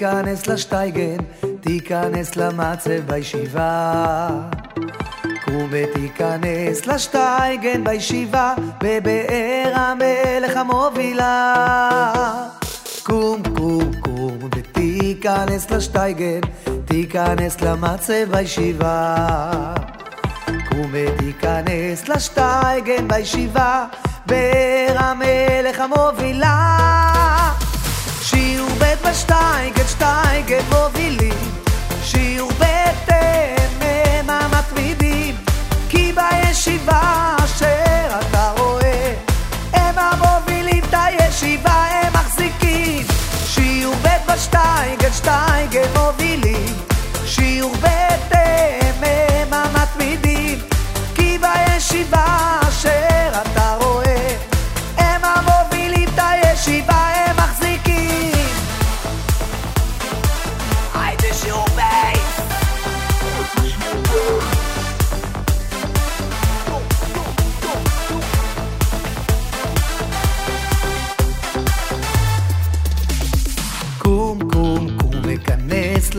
תיכנס לשטייגן, תיכנס למצב בישיבה. קום ותיכנס לשטייגן בישיבה, בבאר המלך המובילה. קום, קום, קום ותיכנס לשטייגן, תיכנס למצב בישיבה. קום ותיכנס לשטייגן בישיבה, באר המלך המובילה. שיעור ב' בשטייגן, שטייגן מובילים, שיעור ב' הם המתמידים, כי בישיבה אשר אתה רואה, הם המובילים את הישיבה, הם מחזיקים. שיעור ב' בשטייגן, שטייגן מובילים, שיעור ב' הם הם המתמידים, כי בישיבה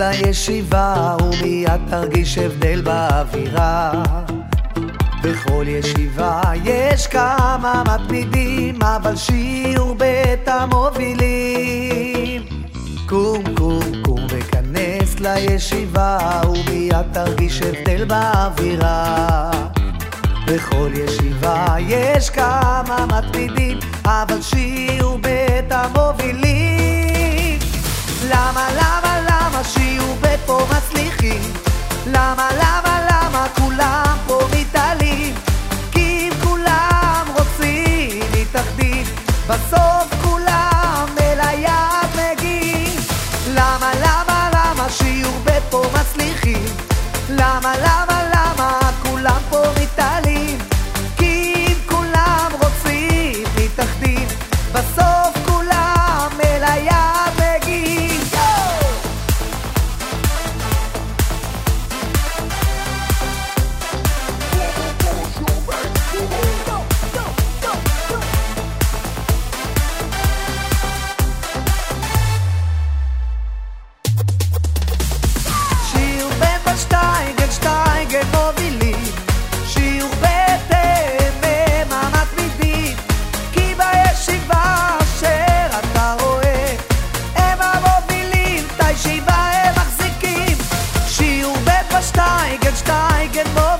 לישיבה ומיד תרגיש הבדל באווירה. בכל ישיבה יש כמה מתמידים אבל שיעור בית המובילים. קום, קום, קום וכנס לישיבה ומיד תרגיש הבדל באווירה. בכל ישיבה יש כמה מתמידים, אבל שיעור בית המובילים. למה, למה, למה כולם פה מתעלים? כי אם כולם רוצים מתאחדים, בסוף כולם אל היעד מגיעים. למה, למה, למה שיעור פה מצליחים? למה, למה שיעור ב' הם הם המתמידים כי בישיבה אשר אתה רואה הם המובילים את הישיבה הם מחזיקים. שיעור ב' בשטייגן, שטייגן מובילים